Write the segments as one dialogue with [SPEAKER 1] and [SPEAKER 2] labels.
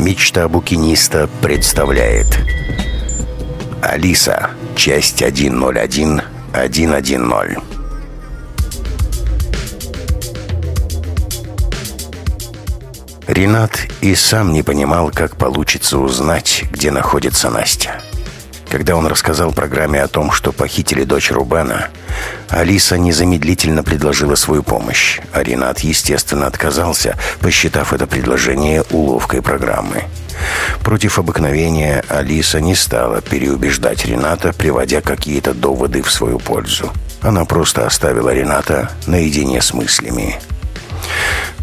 [SPEAKER 1] Мечта букиниста представляет Алиса, часть 101 110 Ренат и сам не понимал, как получится узнать, где находится Настя. Когда он рассказал программе о том, что похитили дочь Рубена, Алиса незамедлительно предложила свою помощь, а Ренат, естественно, отказался, посчитав это предложение уловкой программы. Против обыкновения Алиса не стала переубеждать Рената, приводя какие-то доводы в свою пользу. Она просто оставила Рената наедине с мыслями.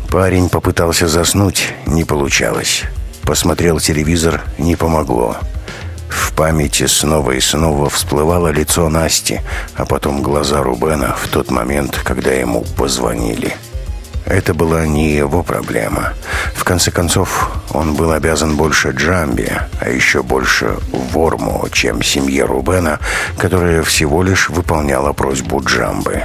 [SPEAKER 1] Парень попытался заснуть, не получалось. Посмотрел телевизор, не помогло. В памяти снова и снова всплывало лицо Насти, а потом глаза Рубена в тот момент, когда ему позвонили. Это была не его проблема. В конце концов, он был обязан больше Джамби, а еще больше Ворму, чем семье Рубена, которая всего лишь выполняла просьбу Джамбы.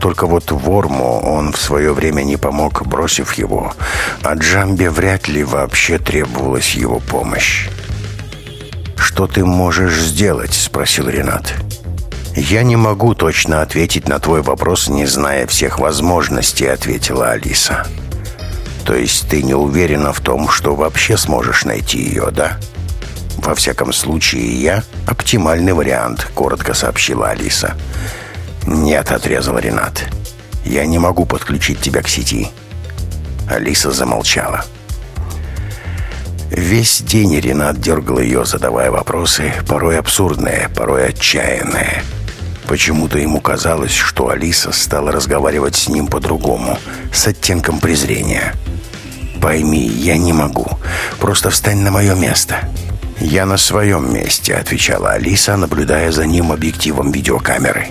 [SPEAKER 1] Только вот Ворму он в свое время не помог, бросив его, а Джамбе вряд ли вообще требовалась его помощь. «Что ты можешь сделать?» — спросил Ренат. «Я не могу точно ответить на твой вопрос, не зная всех возможностей», — ответила Алиса. «То есть ты не уверена в том, что вообще сможешь найти ее, да?» «Во всяком случае, я — оптимальный вариант», — коротко сообщила Алиса. «Нет», — отрезал Ренат. «Я не могу подключить тебя к сети». Алиса замолчала. Весь день Ренат дергал ее, задавая вопросы, порой абсурдные, порой отчаянные. Почему-то ему казалось, что Алиса стала разговаривать с ним по-другому, с оттенком презрения. «Пойми, я не могу. Просто встань на мое место». «Я на своем месте», — отвечала Алиса, наблюдая за ним объективом видеокамеры.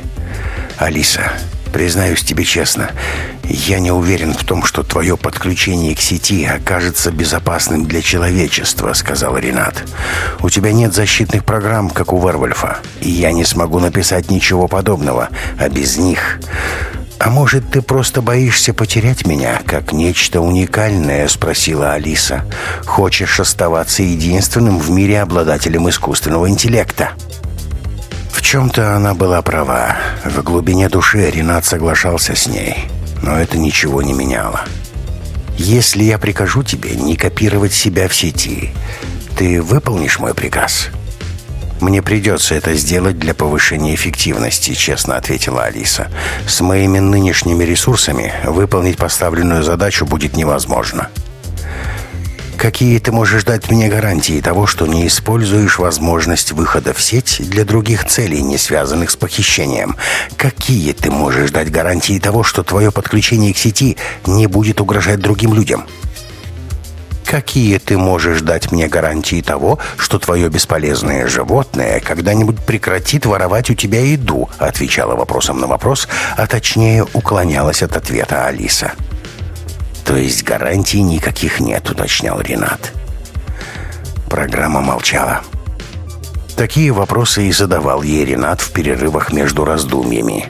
[SPEAKER 1] «Алиса, Признаюсь тебе честно, я не уверен в том, что твое подключение к сети окажется безопасным для человечества», — сказал Ренат. «У тебя нет защитных программ, как у Вервольфа, и я не смогу написать ничего подобного, а без них...» «А может, ты просто боишься потерять меня, как нечто уникальное?» — спросила Алиса. «Хочешь оставаться единственным в мире обладателем искусственного интеллекта?» В чем-то она была права. В глубине души Ренат соглашался с ней. Но это ничего не меняло. «Если я прикажу тебе не копировать себя в сети, ты выполнишь мой приказ?» «Мне придется это сделать для повышения эффективности», — честно ответила Алиса. «С моими нынешними ресурсами выполнить поставленную задачу будет невозможно». Какие ты можешь дать мне гарантии того, что не используешь возможность выхода в сеть для других целей, не связанных с похищением? Какие ты можешь дать гарантии того, что твое подключение к сети не будет угрожать другим людям? Какие ты можешь дать мне гарантии того, что твое бесполезное животное когда-нибудь прекратит воровать у тебя еду?» Отвечала вопросом на вопрос, а точнее уклонялась от ответа Алиса. «То есть гарантий никаких нет», — уточнял Ренат. Программа молчала. Такие вопросы и задавал ей Ренат в перерывах между раздумьями.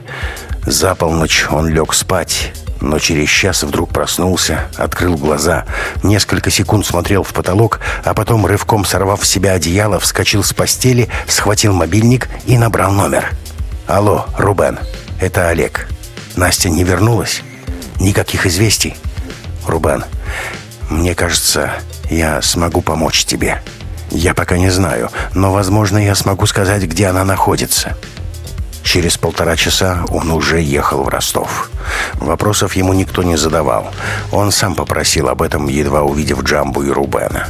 [SPEAKER 1] За полночь он лег спать, но через час вдруг проснулся, открыл глаза, несколько секунд смотрел в потолок, а потом, рывком сорвав с себя одеяло, вскочил с постели, схватил мобильник и набрал номер. «Алло, Рубен, это Олег. Настя не вернулась? Никаких известий?» Рубан, мне кажется, я смогу помочь тебе. Я пока не знаю, но, возможно, я смогу сказать, где она находится». Через полтора часа он уже ехал в Ростов. Вопросов ему никто не задавал. Он сам попросил об этом, едва увидев Джамбу и Рубена.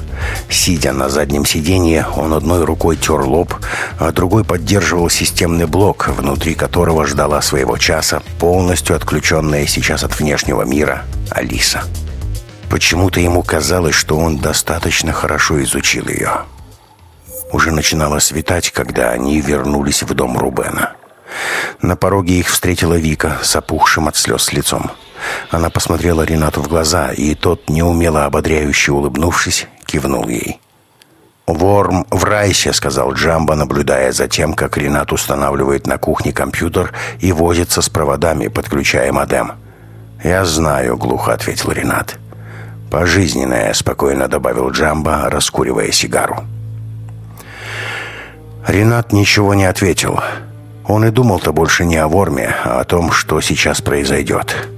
[SPEAKER 1] Сидя на заднем сиденье, он одной рукой тер лоб, а другой поддерживал системный блок, внутри которого ждала своего часа, полностью отключенная сейчас от внешнего мира, Алиса. Почему-то ему казалось, что он достаточно хорошо изучил ее. Уже начинало светать, когда они вернулись в дом Рубена. На пороге их встретила Вика с опухшим от слез лицом. Она посмотрела Ренату в глаза, и тот, неумело ободряюще улыбнувшись, кивнул ей. «Ворм в райсе», — сказал Джамбо, наблюдая за тем, как Ренат устанавливает на кухне компьютер и возится с проводами, подключая модем. «Я знаю», — глухо ответил Ренат. «Пожизненное», — спокойно добавил Джамба, раскуривая сигару. Ренат ничего не ответил. Он и думал-то больше не о Ворме, а о том, что сейчас произойдет.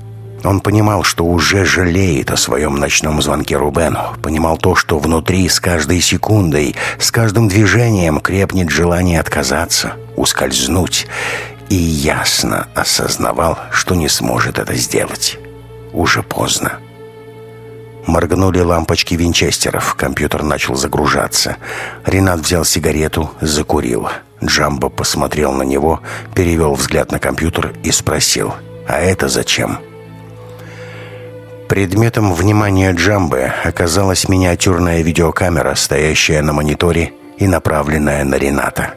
[SPEAKER 1] Он понимал, что уже жалеет о своем ночном звонке Рубену. Понимал то, что внутри с каждой секундой, с каждым движением крепнет желание отказаться, ускользнуть. И ясно осознавал, что не сможет это сделать. Уже поздно. Моргнули лампочки винчестеров. Компьютер начал загружаться. Ренат взял сигарету, закурил. Джамбо посмотрел на него, перевел взгляд на компьютер и спросил «А это зачем?» Предметом внимания Джамбы оказалась миниатюрная видеокамера, стоящая на мониторе и направленная на Рената.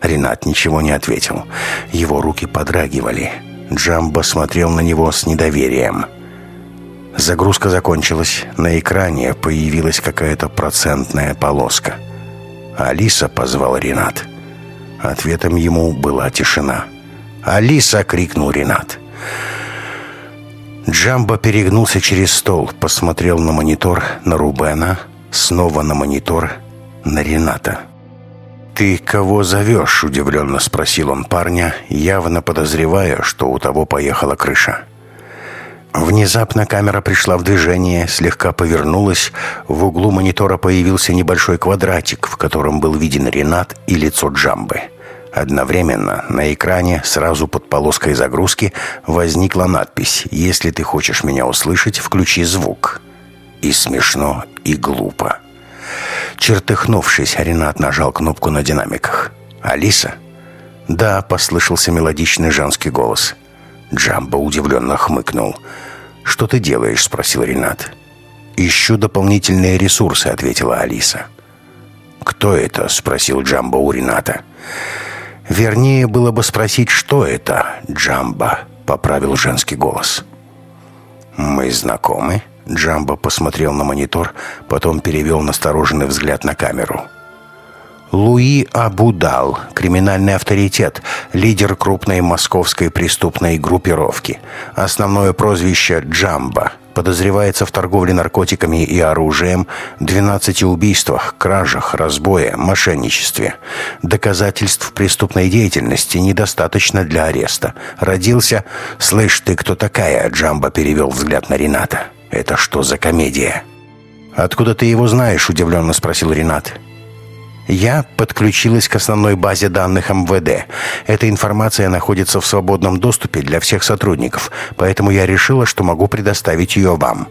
[SPEAKER 1] Ренат ничего не ответил. Его руки подрагивали. Джамбо смотрел на него с недоверием. Загрузка закончилась. На экране появилась какая-то процентная полоска. «Алиса!» — позвал Ренат. Ответом ему была тишина. «Алиса!» — крикнул Ренат. Джамбо перегнулся через стол, посмотрел на монитор, на Рубена, снова на монитор, на Рената. «Ты кого зовешь?» – удивленно спросил он парня, явно подозревая, что у того поехала крыша. Внезапно камера пришла в движение, слегка повернулась. В углу монитора появился небольшой квадратик, в котором был виден Ренат и лицо Джамбы. Одновременно на экране, сразу под полоской загрузки, возникла надпись «Если ты хочешь меня услышать, включи звук». И смешно, и глупо. Чертыхнувшись, Ренат нажал кнопку на динамиках. «Алиса?» «Да», — послышался мелодичный женский голос. Джамбо удивленно хмыкнул. «Что ты делаешь?» — спросил Ренат. «Ищу дополнительные ресурсы», — ответила Алиса. «Кто это?» — спросил Джамбо у Рената. Вернее, было бы спросить, что это, Джамба, поправил женский голос. Мы знакомы? Джамба посмотрел на монитор, потом перевел настороженный взгляд на камеру. Луи Абудал, криминальный авторитет, лидер крупной московской преступной группировки. Основное прозвище Джамба. Подозревается в торговле наркотиками и оружием, 12 убийствах, кражах, разбое, мошенничестве. Доказательств преступной деятельности недостаточно для ареста. Родился... «Слышь, ты кто такая?» Джамба перевел взгляд на Рената. «Это что за комедия?» «Откуда ты его знаешь?» – удивленно спросил Ренат. Я подключилась к основной базе данных МВД. Эта информация находится в свободном доступе для всех сотрудников, поэтому я решила, что могу предоставить ее вам».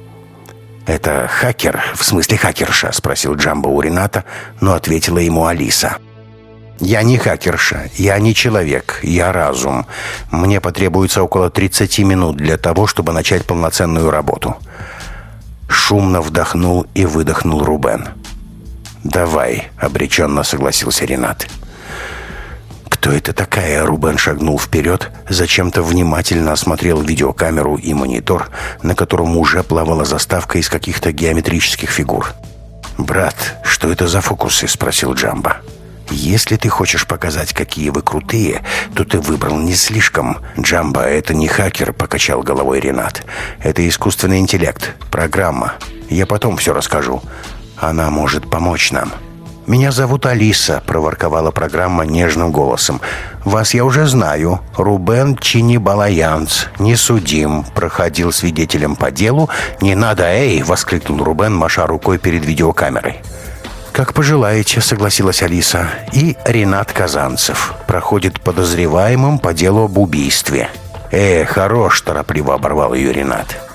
[SPEAKER 1] «Это хакер, в смысле хакерша?» – спросил Джамбо у Рената, но ответила ему Алиса. «Я не хакерша, я не человек, я разум. Мне потребуется около 30 минут для того, чтобы начать полноценную работу». Шумно вдохнул и выдохнул Рубен. «Рубен». «Давай», — обреченно согласился Ренат. «Кто это такая?» Рубен шагнул вперед, зачем-то внимательно осмотрел видеокамеру и монитор, на котором уже плавала заставка из каких-то геометрических фигур. «Брат, что это за фокусы?» — спросил Джамба. «Если ты хочешь показать, какие вы крутые, то ты выбрал не слишком. Джамба, это не хакер», — покачал головой Ренат. «Это искусственный интеллект, программа. Я потом все расскажу. Она может помочь нам». «Меня зовут Алиса», — проворковала программа нежным голосом. «Вас я уже знаю. Рубен Чинибалаянц. Не судим. Проходил свидетелем по делу. Не надо, эй!» — воскликнул Рубен, маша рукой перед видеокамерой. «Как пожелаете», — согласилась Алиса. «И Ренат Казанцев. Проходит подозреваемым по делу об убийстве». «Э, хорош», — торопливо оборвал ее Ренат.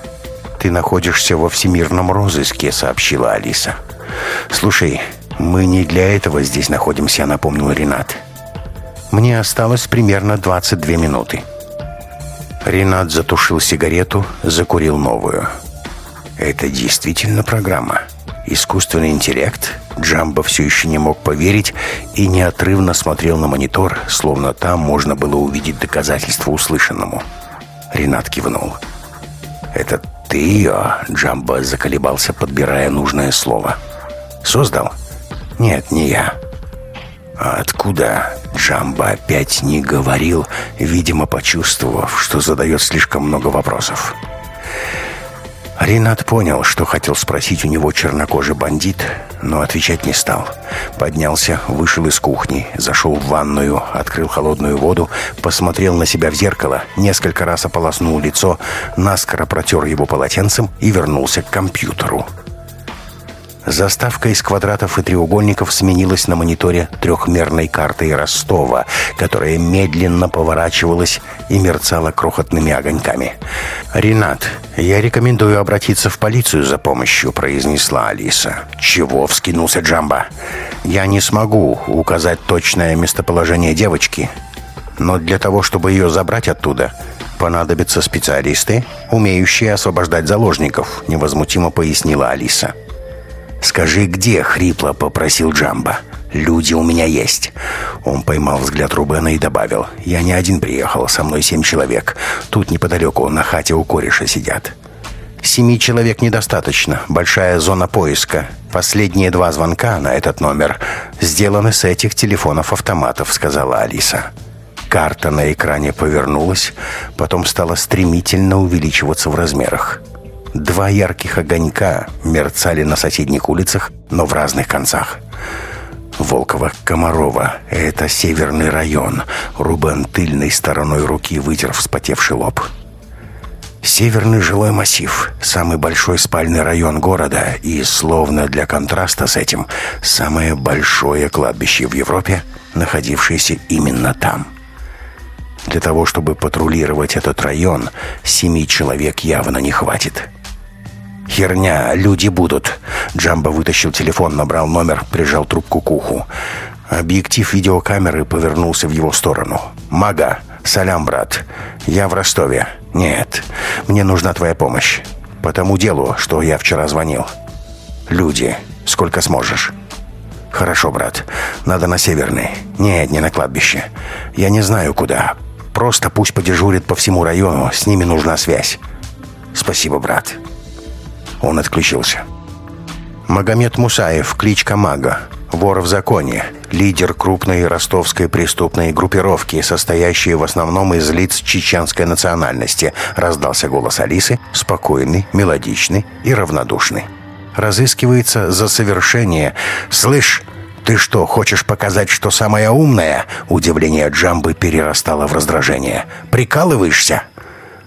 [SPEAKER 1] «Ты находишься во всемирном розыске», — сообщила Алиса. «Слушай, мы не для этого здесь находимся», — напомнил Ренат. «Мне осталось примерно 22 минуты». Ренат затушил сигарету, закурил новую. «Это действительно программа. Искусственный интеллект?» Джамбо все еще не мог поверить и неотрывно смотрел на монитор, словно там можно было увидеть доказательства услышанному. Ренат кивнул. «Это ты ее?» Джамбо заколебался, подбирая нужное слово. Создал? Нет, не я. А откуда? Джамба опять не говорил, видимо, почувствовав, что задает слишком много вопросов. Ренат понял, что хотел спросить у него чернокожий бандит, но отвечать не стал. Поднялся, вышел из кухни, зашел в ванную, открыл холодную воду, посмотрел на себя в зеркало, несколько раз ополоснул лицо, наскоро протер его полотенцем и вернулся к компьютеру. Заставка из квадратов и треугольников сменилась на мониторе трехмерной картой Ростова, которая медленно поворачивалась и мерцала крохотными огоньками. «Ренат, я рекомендую обратиться в полицию за помощью», — произнесла Алиса. «Чего?» — вскинулся Джамба. «Я не смогу указать точное местоположение девочки, но для того, чтобы ее забрать оттуда...» «Понадобятся специалисты, умеющие освобождать заложников», — невозмутимо пояснила Алиса. «Скажи, где?» — хрипло попросил Джамба. «Люди у меня есть». Он поймал взгляд Рубена и добавил. «Я не один приехал, со мной семь человек. Тут неподалеку, на хате у кореша сидят». «Семи человек недостаточно. Большая зона поиска. Последние два звонка на этот номер сделаны с этих телефонов-автоматов», — сказала Алиса. Карта на экране повернулась, потом стала стремительно увеличиваться в размерах. Два ярких огонька мерцали на соседних улицах, но в разных концах. Волково-Комарова — это северный район. Рубен тыльной стороной руки вытер вспотевший лоб. Северный жилой массив, самый большой спальный район города и, словно для контраста с этим, самое большое кладбище в Европе, находившееся именно там. Для того, чтобы патрулировать этот район, семи человек явно не хватит. «Херня, люди будут». Джамбо вытащил телефон, набрал номер, прижал трубку к уху. Объектив видеокамеры повернулся в его сторону. «Мага, салям, брат. Я в Ростове. Нет, мне нужна твоя помощь. По тому делу, что я вчера звонил. Люди, сколько сможешь». «Хорошо, брат. Надо на Северный. Нет, не на кладбище. Я не знаю, куда. Просто пусть подежурит по всему району. С ними нужна связь. Спасибо, брат». Он отключился. Магомед Мусаев, кличка Мага, вор в законе, лидер крупной ростовской преступной группировки, состоящей в основном из лиц чеченской национальности, раздался голос Алисы, спокойный, мелодичный и равнодушный. Разыскивается за совершение. «Слышь, ты что, хочешь показать, что самая умная?» Удивление Джамбы перерастало в раздражение. «Прикалываешься?»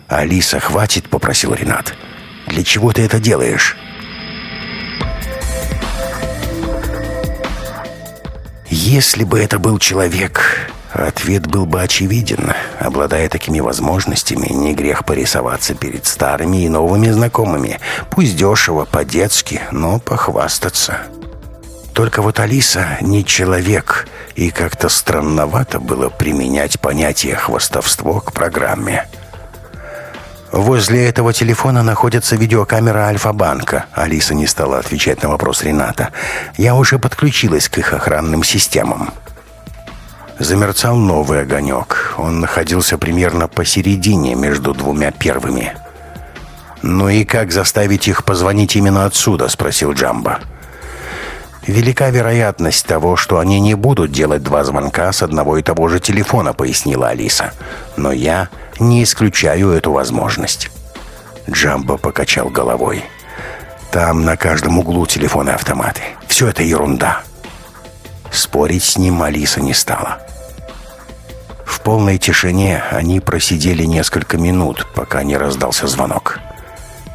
[SPEAKER 1] «Алиса, хватит», — попросил Ренат. «Ренат». Для чего ты это делаешь?» Если бы это был человек, ответ был бы очевиден. Обладая такими возможностями, не грех порисоваться перед старыми и новыми знакомыми. Пусть дешево, по-детски, но похвастаться. Только вот Алиса не человек, и как-то странновато было применять понятие «хвастовство» к программе. Возле этого телефона находится видеокамера Альфа-банка. Алиса не стала отвечать на вопрос Рената. Я уже подключилась к их охранным системам. Замерцал новый огонек. Он находился примерно посередине между двумя первыми. «Ну и как заставить их позвонить именно отсюда?» — спросил Джамба. «Велика вероятность того, что они не будут делать два звонка с одного и того же телефона», — пояснила Алиса. «Но я не исключаю эту возможность». Джамбо покачал головой. «Там на каждом углу телефоны-автоматы. Все это ерунда». Спорить с ним Алиса не стала. В полной тишине они просидели несколько минут, пока не раздался звонок.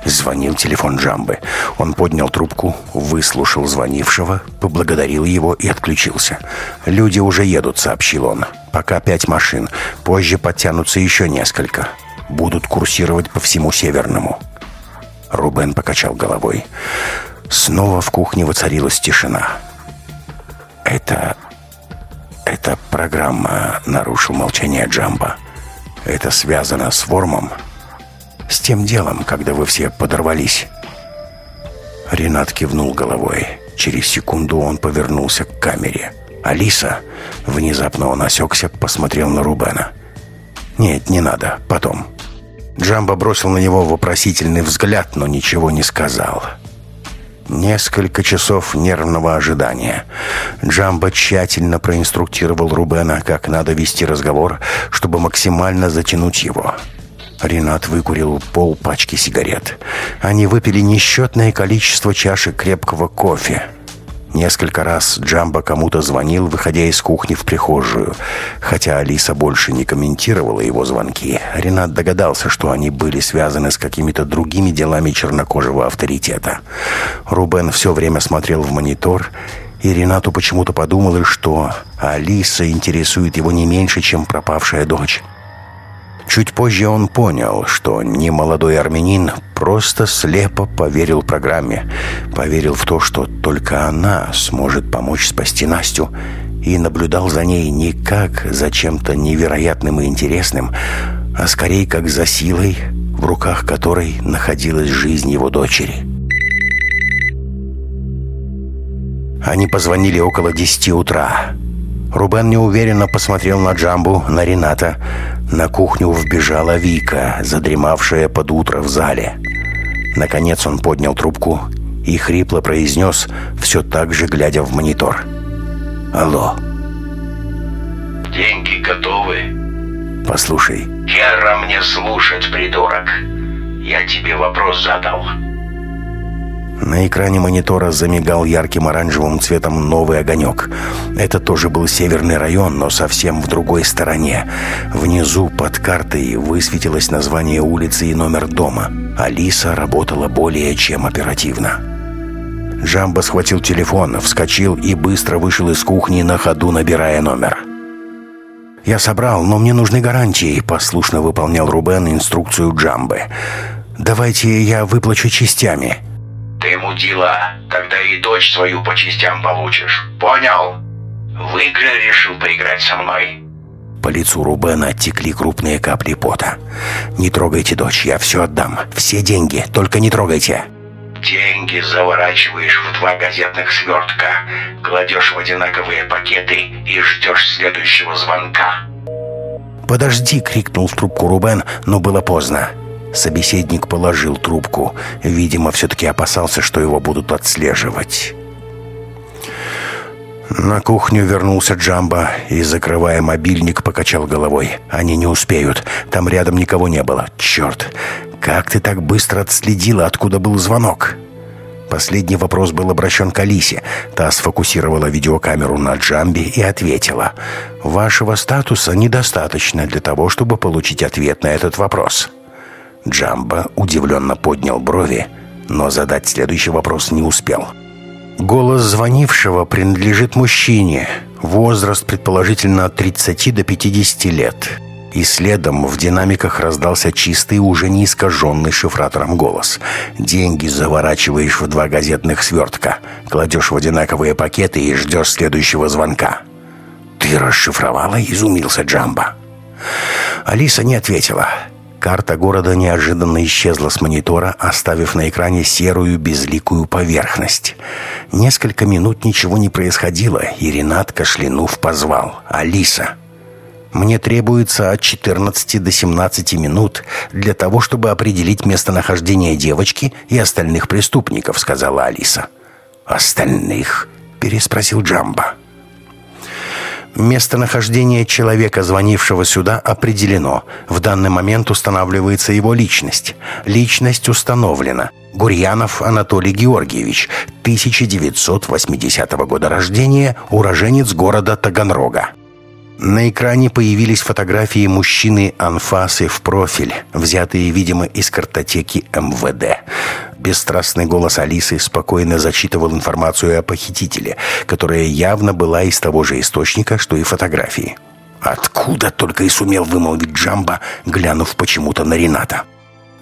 [SPEAKER 1] Звонил телефон Джамбы. Он поднял трубку, выслушал звонившего, поблагодарил его и отключился. «Люди уже едут», — сообщил он. «Пока пять машин. Позже подтянутся еще несколько. Будут курсировать по всему Северному». Рубен покачал головой. Снова в кухне воцарилась тишина. «Это... это программа», — нарушил молчание Джамба. «Это связано с Вормом?» С тем делом, когда вы все подорвались?» Ренат кивнул головой. Через секунду он повернулся к камере. «Алиса?» Внезапно он осекся, посмотрел на Рубена. «Нет, не надо. Потом». Джамбо бросил на него вопросительный взгляд, но ничего не сказал. Несколько часов нервного ожидания. Джамбо тщательно проинструктировал Рубена, как надо вести разговор, чтобы максимально затянуть его. Ренат выкурил пол пачки сигарет. Они выпили несчетное количество чашек крепкого кофе. Несколько раз Джамбо кому-то звонил, выходя из кухни в прихожую. Хотя Алиса больше не комментировала его звонки, Ренат догадался, что они были связаны с какими-то другими делами чернокожего авторитета. Рубен все время смотрел в монитор, и Ренату почему-то подумалось, что Алиса интересует его не меньше, чем пропавшая дочь. Чуть позже он понял, что немолодой армянин просто слепо поверил программе, поверил в то, что только она сможет помочь спасти Настю, и наблюдал за ней не как за чем-то невероятным и интересным, а скорее как за силой, в руках которой находилась жизнь его дочери. Они позвонили около десяти утра. Рубен неуверенно посмотрел на Джамбу, на Рената. На кухню вбежала Вика, задремавшая под утро в зале. Наконец он поднял трубку и хрипло произнес, все так же глядя в монитор. «Алло».
[SPEAKER 2] «Деньги готовы?»
[SPEAKER 1] «Послушай».
[SPEAKER 2] «Хера мне слушать, придурок. Я тебе вопрос задал».
[SPEAKER 1] На экране монитора замигал ярким оранжевым цветом новый огонек. Это тоже был северный район, но совсем в другой стороне. Внизу под картой высветилось название улицы и номер дома. Алиса работала более чем оперативно. Джамбо схватил телефон, вскочил и быстро вышел из кухни на ходу, набирая номер. «Я собрал, но мне нужны гарантии», — послушно выполнял Рубен инструкцию Джамбы. «Давайте я выплачу частями».
[SPEAKER 2] Ты мудила, тогда и дочь свою по частям получишь. Понял? В игры решил поиграть со мной.
[SPEAKER 1] По лицу Рубена оттекли крупные капли пота. «Не трогайте дочь, я все отдам. Все деньги, только не трогайте».
[SPEAKER 2] Деньги заворачиваешь в два газетных свертка, кладешь в одинаковые пакеты и ждешь следующего звонка.
[SPEAKER 1] «Подожди!» — крикнул в трубку Рубен, но было поздно. Собеседник положил трубку. Видимо, все-таки опасался, что его будут отслеживать. На кухню вернулся Джамбо и, закрывая мобильник, покачал головой. «Они не успеют. Там рядом никого не было. Черт! Как ты так быстро отследила, откуда был звонок?» Последний вопрос был обращен к Алисе. Та сфокусировала видеокамеру на Джамбе и ответила. «Вашего статуса недостаточно для того, чтобы получить ответ на этот вопрос». Джамбо удивленно поднял брови, но задать следующий вопрос не успел. Голос звонившего принадлежит мужчине. Возраст предположительно от 30 до 50 лет. И следом в динамиках раздался чистый, уже не искаженный шифратором голос. «Деньги заворачиваешь в два газетных свертка, кладешь в одинаковые пакеты и ждешь следующего звонка». «Ты расшифровала?» — изумился Джамбо. Алиса не ответила. Карта города неожиданно исчезла с монитора, оставив на экране серую безликую поверхность. Несколько минут ничего не происходило, и Ренат, кашлянув, позвал «Алиса». «Мне требуется от 14 до 17 минут для того, чтобы определить местонахождение девочки и остальных преступников», — сказала Алиса. «Остальных?» — переспросил Джамба. Местонахождение человека, звонившего сюда, определено. В данный момент устанавливается его личность. Личность установлена. Гурьянов Анатолий Георгиевич, 1980 года рождения, уроженец города Таганрога. На экране появились фотографии мужчины анфасы в профиль, взятые, видимо, из картотеки МВД. Бесстрастный голос Алисы спокойно зачитывал информацию о похитителе, которая явно была из того же источника, что и фотографии. Откуда только и сумел вымолвить Джамба, глянув почему-то на Рената.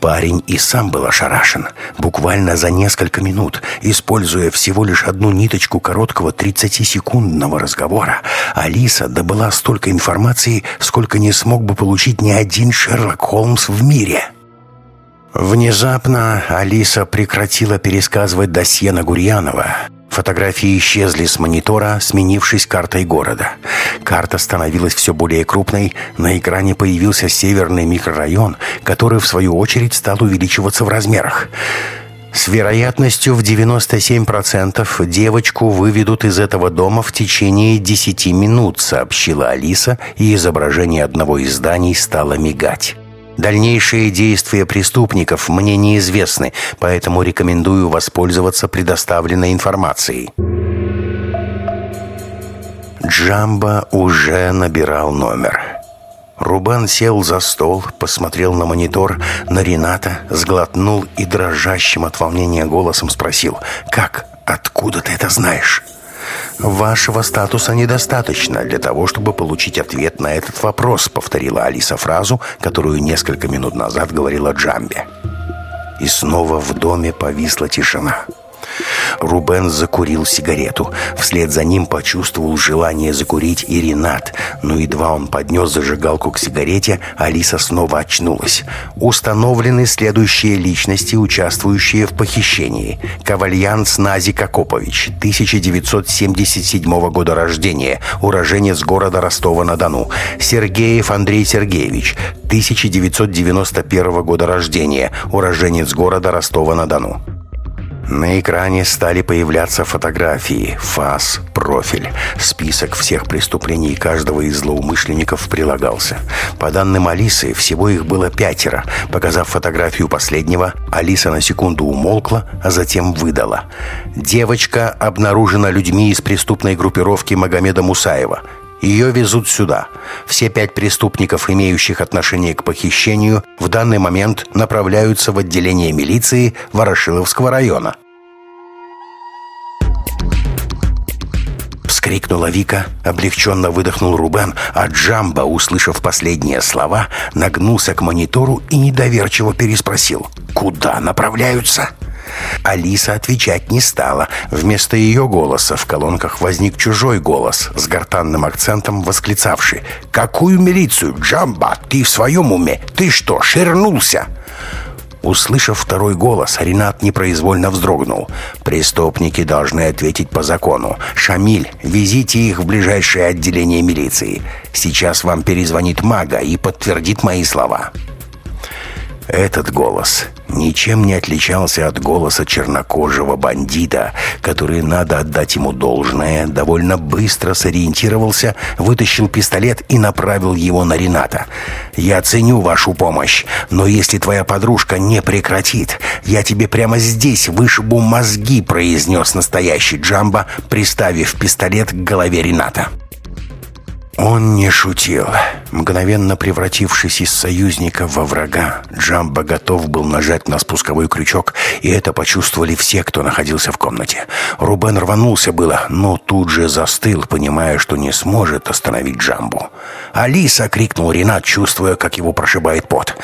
[SPEAKER 1] Парень и сам был ошарашен. Буквально за несколько минут, используя всего лишь одну ниточку короткого 30-секундного разговора, Алиса добыла столько информации, сколько не смог бы получить ни один Шерлок Холмс в мире. Внезапно Алиса прекратила пересказывать досье на Гурьянова. Фотографии исчезли с монитора, сменившись картой города. Карта становилась все более крупной, на экране появился северный микрорайон, который в свою очередь стал увеличиваться в размерах. С вероятностью в 97% девочку выведут из этого дома в течение 10 минут, сообщила Алиса, и изображение одного из зданий стало мигать. Дальнейшие действия преступников мне неизвестны, поэтому рекомендую воспользоваться предоставленной информацией. Джамба уже набирал номер. Рубан сел за стол, посмотрел на монитор, на Рената, сглотнул и дрожащим от волнения голосом спросил «Как? Откуда ты это знаешь?» «Вашего статуса недостаточно для того, чтобы получить ответ на этот вопрос», повторила Алиса фразу, которую несколько минут назад говорила Джамбе. И снова в доме повисла тишина. «Тишина». Рубен закурил сигарету. Вслед за ним почувствовал желание закурить и Ренат. Но едва он поднес зажигалку к сигарете, Алиса снова очнулась. Установлены следующие личности, участвующие в похищении. Кавальян Снази Кокопович, 1977 года рождения, уроженец города Ростова-на-Дону. Сергеев Андрей Сергеевич, 1991 года рождения, уроженец города Ростова-на-Дону. На экране стали появляться фотографии, фас, профиль. Список всех преступлений каждого из злоумышленников прилагался. По данным Алисы, всего их было пятеро. Показав фотографию последнего, Алиса на секунду умолкла, а затем выдала. Девочка обнаружена людьми из преступной группировки Магомеда Мусаева. Ее везут сюда. Все пять преступников, имеющих отношение к похищению, в данный момент направляются в отделение милиции Ворошиловского района. Вскрикнула Вика, облегченно выдохнул Рубен, а Джамба, услышав последние слова, нагнулся к монитору и недоверчиво переспросил «Куда направляются?» Алиса отвечать не стала. Вместо ее голоса в колонках возник чужой голос с гортанным акцентом, восклицавший «Какую милицию, Джамба? Ты в своем уме? Ты что, ширнулся?» Услышав второй голос, Ренат непроизвольно вздрогнул. «Преступники должны ответить по закону. Шамиль, везите их в ближайшее отделение милиции. Сейчас вам перезвонит мага и подтвердит мои слова». Этот голос ничем не отличался от голоса чернокожего бандита, который, надо отдать ему должное, довольно быстро сориентировался, вытащил пистолет и направил его на Рената. «Я ценю вашу помощь, но если твоя подружка не прекратит, я тебе прямо здесь вышибу мозги», произнес настоящий Джамба, приставив пистолет к голове Рената. Он не шутил. Мгновенно превратившись из союзника во врага, Джамбо готов был нажать на спусковой крючок, и это почувствовали все, кто находился в комнате. Рубен рванулся было, но тут же застыл, понимая, что не сможет остановить Джамбу. «Алиса!» — крикнул Ренат, чувствуя, как его прошибает пот.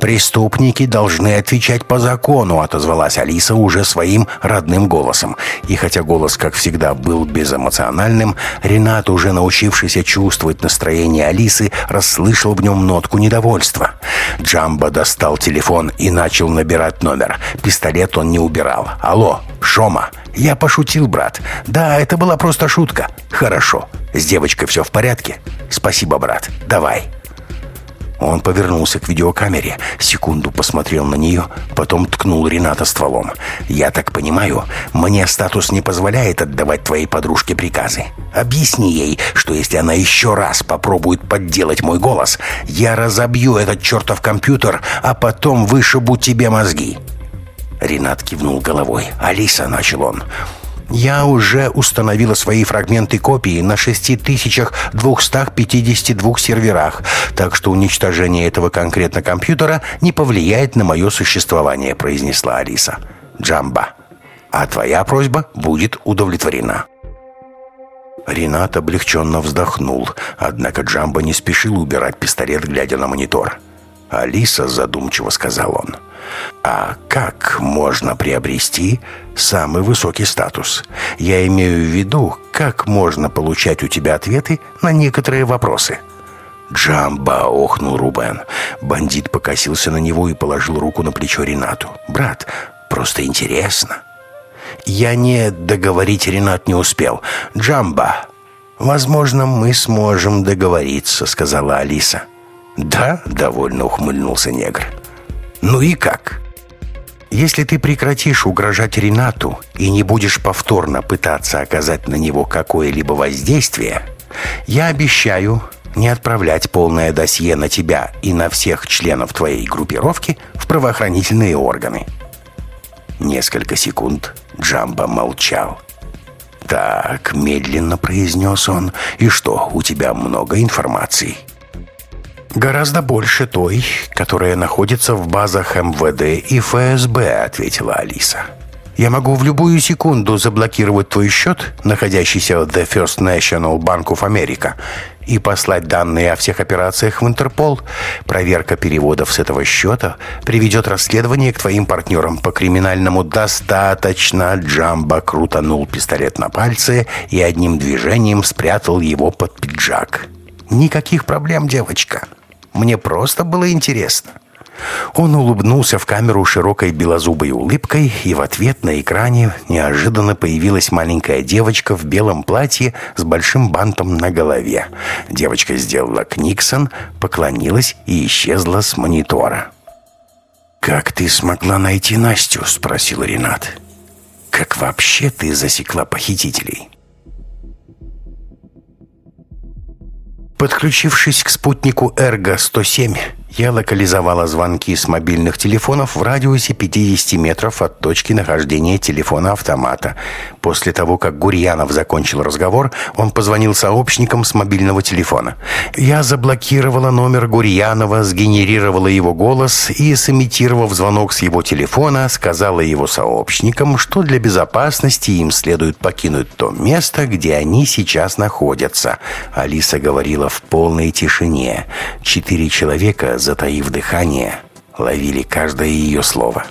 [SPEAKER 1] «Преступники должны отвечать по закону», — отозвалась Алиса уже своим родным голосом. И хотя голос, как всегда, был безэмоциональным, Ренат, уже научившийся чувствовать настроение Алисы, расслышал в нем нотку недовольства. Джамбо достал телефон и начал набирать номер. Пистолет он не убирал. «Алло, Шома, я пошутил, брат. Да, это была просто шутка. Хорошо. С девочкой все в порядке? Спасибо, брат. Давай». Он повернулся к видеокамере, секунду посмотрел на нее, потом ткнул Рената стволом. «Я так понимаю, мне статус не позволяет отдавать твоей подружке приказы. Объясни ей, что если она еще раз попробует подделать мой голос, я разобью этот чертов компьютер, а потом вышибу тебе мозги». Ренат кивнул головой. «Алиса», — начал он, — я уже установила свои фрагменты копии на 6252 серверах, так что уничтожение этого конкретно компьютера не повлияет на мое существование, произнесла Алиса. Джамба, а твоя просьба будет удовлетворена. Ренат облегченно вздохнул, однако Джамба не спешил убирать пистолет, глядя на монитор. «Алиса», — задумчиво сказал он, — «а как можно приобрести самый высокий статус? Я имею в виду, как можно получать у тебя ответы на некоторые вопросы». «Джамба!» — охнул Рубен. Бандит покосился на него и положил руку на плечо Ренату. «Брат, просто интересно». «Я не договорить Ренат не успел. Джамба, возможно, мы сможем договориться», — сказала Алиса. «Да?» — довольно ухмыльнулся негр. «Ну и как?» «Если ты прекратишь угрожать Ренату и не будешь повторно пытаться оказать на него какое-либо воздействие, я обещаю, не отправлять полное досье на тебя и на всех членов твоей группировки в правоохранительные органы. Несколько секунд Джамбо молчал. «Так», — медленно произнес он, — «и что, у тебя много информации?» «Гораздо больше той, которая находится в базах МВД и ФСБ», — ответила Алиса. «Я могу в любую секунду заблокировать твой счет, находящийся в The First National Bank of America, и послать данные о всех операциях в Интерпол. Проверка переводов с этого счета приведет расследование к твоим партнерам по криминальному достаточно. Джамбо крутанул пистолет на пальце и одним движением спрятал его под пиджак. Никаких проблем, девочка. Мне просто было интересно. Он улыбнулся в камеру широкой белозубой улыбкой, и в ответ на экране неожиданно появилась маленькая девочка в белом платье с большим бантом на голове. Девочка сделала книксон, поклонилась и исчезла с монитора. «Как ты смогла найти Настю?» — спросил Ренат. «Как вообще ты засекла похитителей?» Подключившись к спутнику «Эрго-107», я локализовала звонки с мобильных телефонов в радиусе 50 метров от точки нахождения телефона-автомата. После того, как Гурьянов закончил разговор, он позвонил сообщникам с мобильного телефона. Я заблокировала номер Гурьянова, сгенерировала его голос и, сымитировав звонок с его телефона, сказала его сообщникам, что для безопасности им следует покинуть то место, где они сейчас находятся. Алиса говорила в полной тишине. Четыре человека затаив дыхание, ловили каждое ее слово.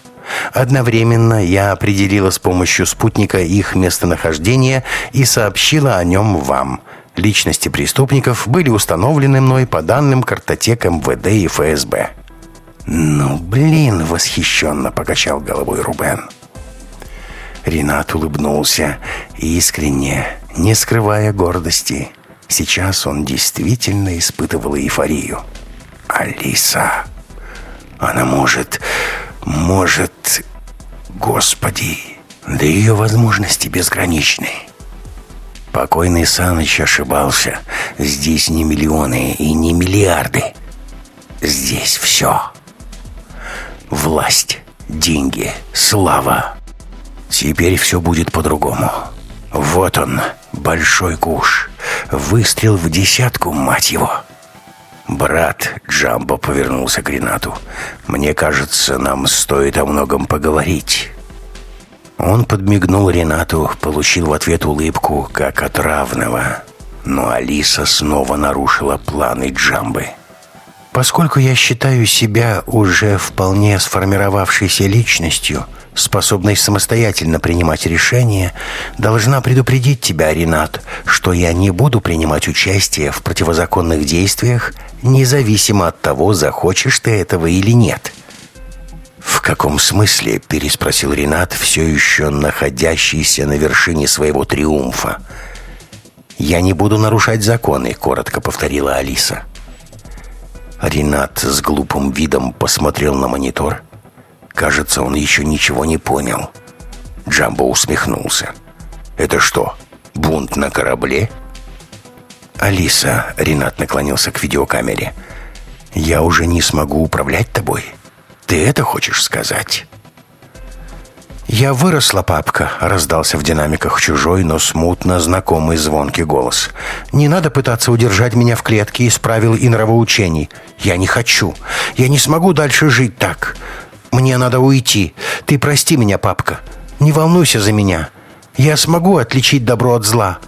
[SPEAKER 1] Одновременно я определила с помощью спутника их местонахождение и сообщила о нем вам. Личности преступников были установлены мной по данным картотек МВД и ФСБ. «Ну, блин!» — восхищенно покачал головой Рубен. Ренат улыбнулся искренне, не скрывая гордости. Сейчас он действительно испытывал эйфорию. Алиса. Она может... Может... Господи, да ее возможности безграничны. Покойный Саныч ошибался. Здесь не миллионы и не миллиарды. Здесь все. Власть, деньги, слава. Теперь все будет по-другому. Вот он, большой куш. Выстрел в десятку, мать его. «Брат», — Джамбо повернулся к Ренату, — «мне кажется, нам стоит о многом поговорить». Он подмигнул Ренату, получил в ответ улыбку, как от равного. Но Алиса снова нарушила планы Джамбы. «Поскольку я считаю себя уже вполне сформировавшейся личностью», способной самостоятельно принимать решения, должна предупредить тебя, Ренат, что я не буду принимать участие в противозаконных действиях, независимо от того, захочешь ты этого или нет». «В каком смысле?» – переспросил Ренат, все еще находящийся на вершине своего триумфа. «Я не буду нарушать законы», – коротко повторила Алиса. Ренат с глупым видом посмотрел на монитор – Кажется, он еще ничего не понял. Джамбо усмехнулся. «Это что, бунт на корабле?» «Алиса», — Ренат наклонился к видеокамере, «я уже не смогу управлять тобой. Ты это хочешь сказать?» «Я выросла, папка», — раздался в динамиках чужой, но смутно знакомый звонкий голос. «Не надо пытаться удержать меня в клетке из правил и нравоучений. Я не хочу. Я не смогу дальше жить так. Мне надо уйти. Ты прости меня, папка. Не волнуйся за меня. Я смогу отличить добро от зла.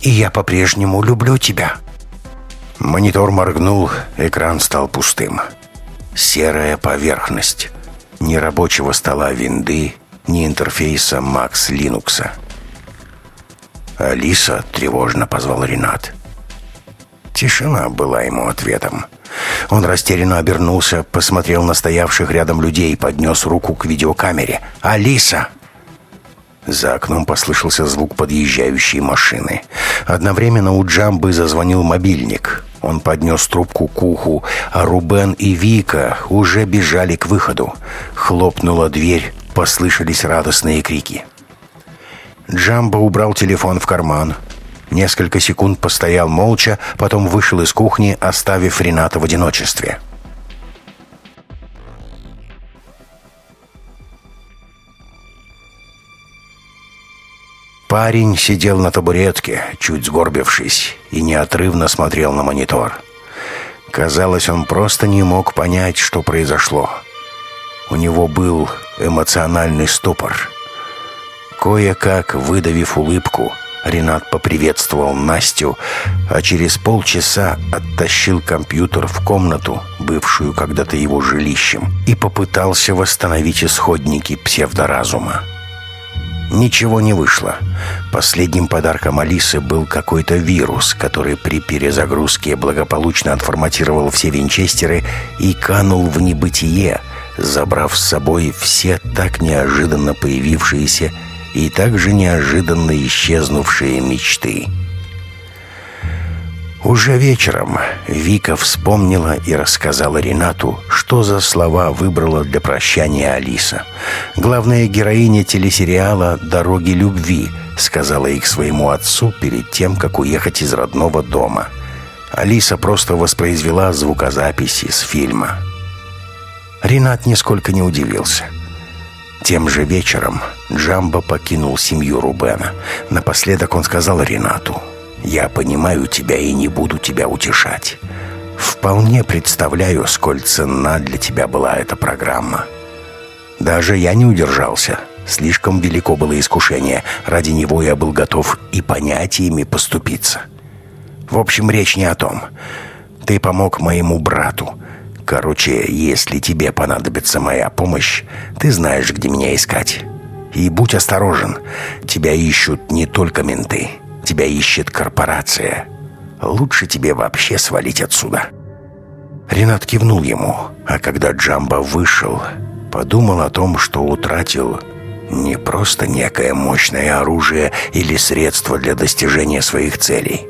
[SPEAKER 1] И я по-прежнему люблю тебя». Монитор моргнул, экран стал пустым. Серая поверхность. Ни рабочего стола винды, ни интерфейса Макс Линукса. «Алиса?» — тревожно позвал Ренат. Тишина была ему ответом. Он растерянно обернулся, посмотрел на стоявших рядом людей поднес руку к видеокамере. «Алиса!» За окном послышался звук подъезжающей машины. Одновременно у Джамбы зазвонил мобильник. Он поднес трубку к уху, а Рубен и Вика уже бежали к выходу. Хлопнула дверь, послышались радостные крики. Джамбо убрал телефон в карман, Несколько секунд постоял молча, потом вышел из кухни, оставив Рената в одиночестве. Парень сидел на табуретке, чуть сгорбившись, и неотрывно смотрел на монитор. Казалось, он просто не мог понять, что произошло. У него был эмоциональный ступор. Кое-как, выдавив улыбку, Ренат поприветствовал Настю, а через полчаса оттащил компьютер в комнату, бывшую когда-то его жилищем, и попытался восстановить исходники псевдоразума. Ничего не вышло. Последним подарком Алисы был какой-то вирус, который при перезагрузке благополучно отформатировал все винчестеры и канул в небытие, забрав с собой все так неожиданно появившиеся и также неожиданно исчезнувшие мечты. Уже вечером Вика вспомнила и рассказала Ренату, что за слова выбрала для прощания Алиса. Главная героиня телесериала «Дороги любви» сказала их своему отцу перед тем, как уехать из родного дома. Алиса просто воспроизвела звукозаписи с фильма. Ренат нисколько не удивился. Тем же вечером Джамбо покинул семью Рубена. Напоследок он сказал Ренату – я понимаю тебя и не буду тебя утешать. Вполне представляю, сколь ценна для тебя была эта программа. Даже я не удержался. Слишком велико было искушение. Ради него я был готов и понятиями поступиться. В общем, речь не о том. Ты помог моему брату. Короче, если тебе понадобится моя помощь, ты знаешь, где меня искать. И будь осторожен. Тебя ищут не только менты. Тебя ищет корпорация. Лучше тебе вообще свалить отсюда». Ренат кивнул ему, а когда Джамбо вышел, подумал о том, что утратил не просто некое мощное оружие или средство для достижения своих целей.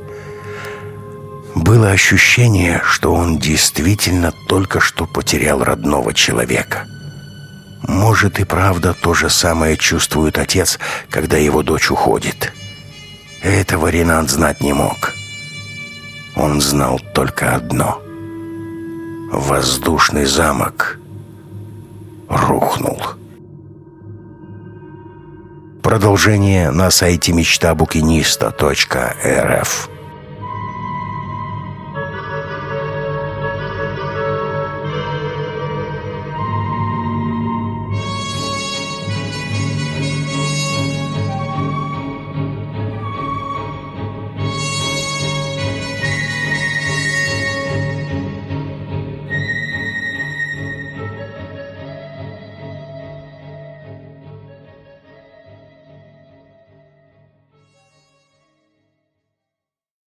[SPEAKER 1] Было ощущение, что он действительно только что потерял родного человека. Может и правда то же самое чувствует отец, когда его дочь уходит. Этого Ренат знать не мог. Он знал только одно. Воздушный замок рухнул. Продолжение на сайте мечтабукиниста.рф